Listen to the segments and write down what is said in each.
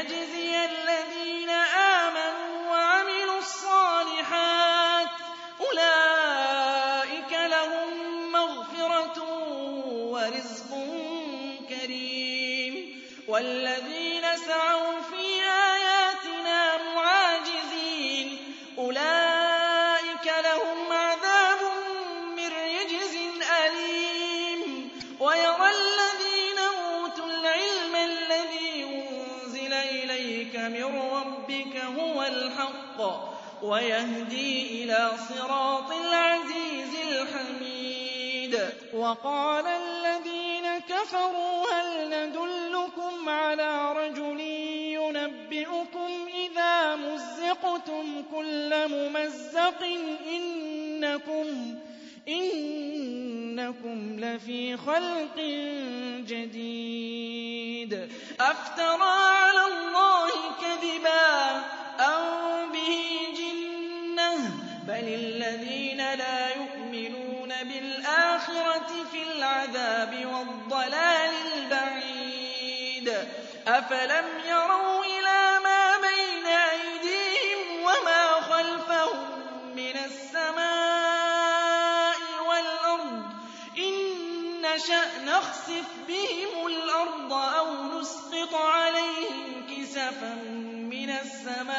ليجزي الذين آمنوا من ربك هو الحق ويهدي إلى صراط العزيز الحميد. وقال الذين كفروا هل ندلكم على رجل ينبئكم إذا مزقتم كل ممزق إنكم إنكم لفي خلق جديد. أفترى السماء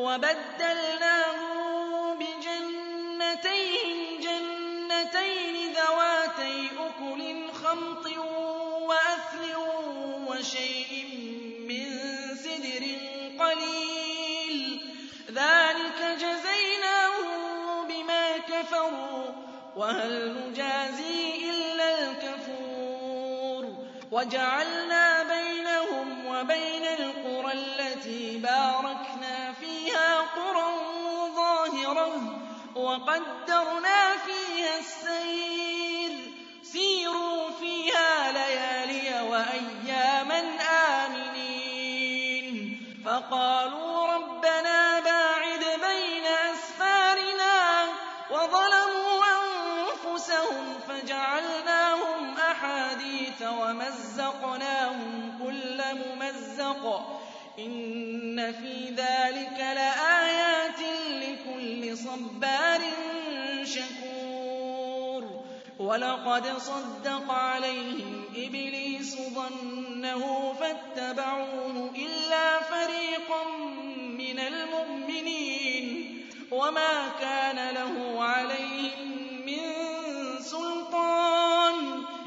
وَبَدَّلْنَاهُم بِجَنَّتَيْهِمْ جَنَّتَيْنِ ذَوَاتَيْ أُكُلٍ خَمْطٍ وَأَثْلٍ وَشَيْءٍ مِّن سِدْرٍ قَلِيلٍ. ذَٰلِكَ جَزَيْنَاهُم بِمَا كَفَرُوا ۖ وَهَلْ نُجَازِي إِلَّا الْكَفُورَ. وَجَعَلْنَا بَيْنَهُمْ وَبَيْنَ الْقُرَى الَّتِي بَارَكْنَا فِيهَا قُرًى ظَاهِرَةً وَقَدَّرْنَا فِيهَا السَّيْرَ ۖ. سِيرُوا فِيهَا لَيَالِيَ وَأَيَّامًا آمِنِينَ. فَقَالُوا رَبَّنَا بَاعِدْ بَيْنَ أَسْفَارِنَا وَظَلَمُوا أَنفُسَهُمْ فَجَعَلْنَاهُمْ أَحَادِيثَ وَمَزَّقْنَاهُمْ كُلَّ مُمَزَّقٍ. إِنَّ فِي ذَٰلِكَ لَآيَاتٍ لِّكُلِّ صَبَّارٍ شَكُورٍ وَلَقَدْ صَدَّقَ عَلَيْهِمْ إِبْلِيسُ ظَنَّهُ فَاتَّبَعُوهُ إِلَّا فَرِيقًا مِّنَ الْمُؤْمِنِينَ وَمَا كَانَ لَهُ عَلَيْهِم مِّن سُلْطَانٍ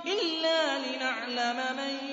إِلَّا لِنَعْلَمَ مَن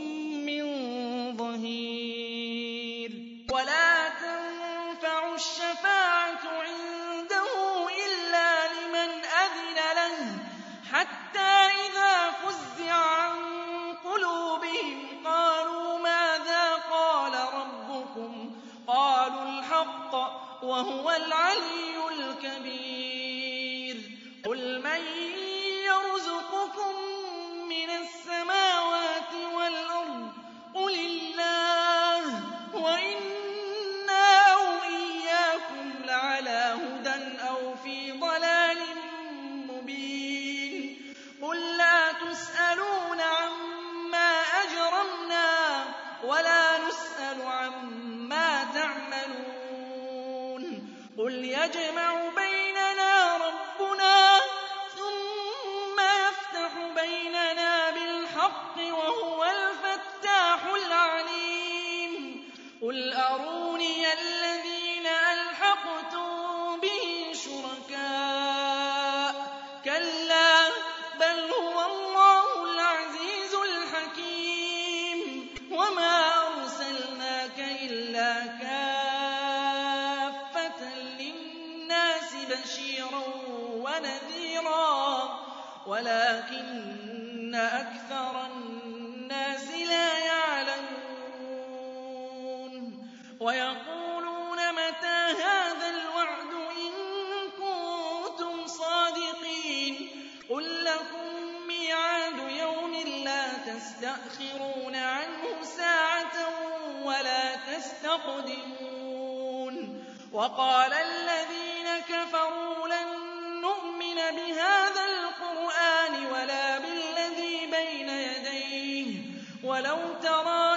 وَهُوَ الْعَلِيُّ وَيَقُولُونَ مَتَىٰ هَٰذَا الْوَعْدُ إِن كُنتُمْ صَادِقِينَ قُل لَّكُم مِّيعَادُ يَوْمٍ لَّا تَسْتَأْخِرُونَ عَنْهُ سَاعَةً وَلَا تَسْتَقْدِمُونَ وَقَالَ الَّذِينَ كَفَرُوا لَن نُّؤْمِنَ بِهَٰذَا الْقُرْآنِ وَلَا بِالَّذِي بَيْنَ يَدَيْهِ وَلَوْ تَرَىٰ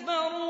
اسْتَكْبَرُوا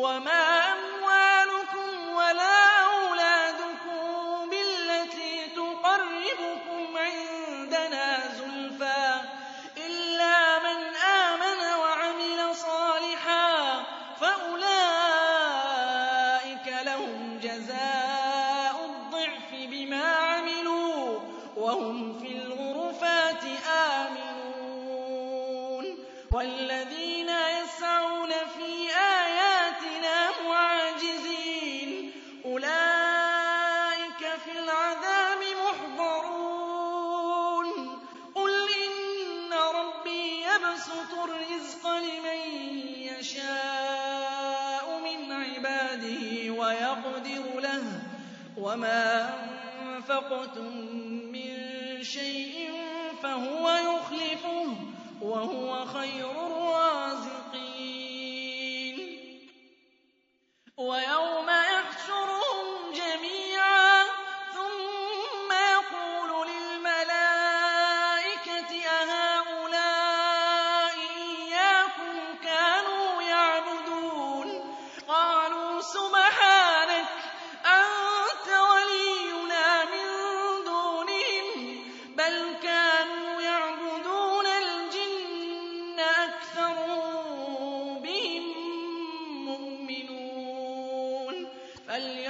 وما فليأتي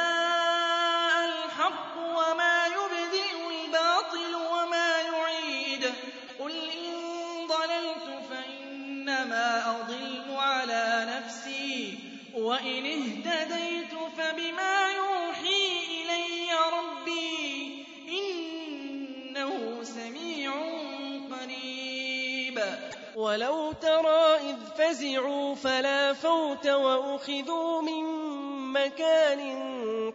وَإِنِ اهْتَدَيْتُ فَبِمَا يُوحِي إِلَيَّ رَبِّي ۖ إِنَّهُ سَمِيعٌ قَرِيبٌ وَلَوْ تَرَىٰ إِذْ فَزِعُوا فَلَا فَوْتَ وَأُخِذُوا مِن مَّكَانٍ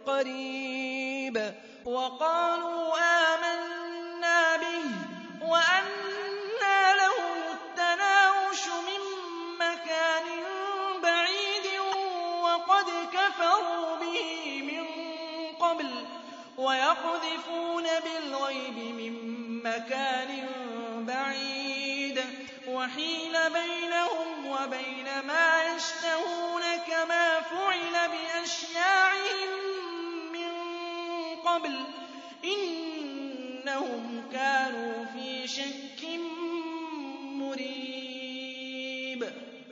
قَرِيبٍ وَقَالُوا آمَنَّا وَيَقْذِفُونَ بِالْغَيْبِ مِن مَّكَانٍ بَعِيدٍ وَحِيلَ بَيْنَهُمْ وَبَيْنَ مَا يَشْتَهُونَ كَمَا فُعِلَ بِأَشْيَاعِهِم مِّن قَبْلُ ۚ إِنَّهُمْ كَانُوا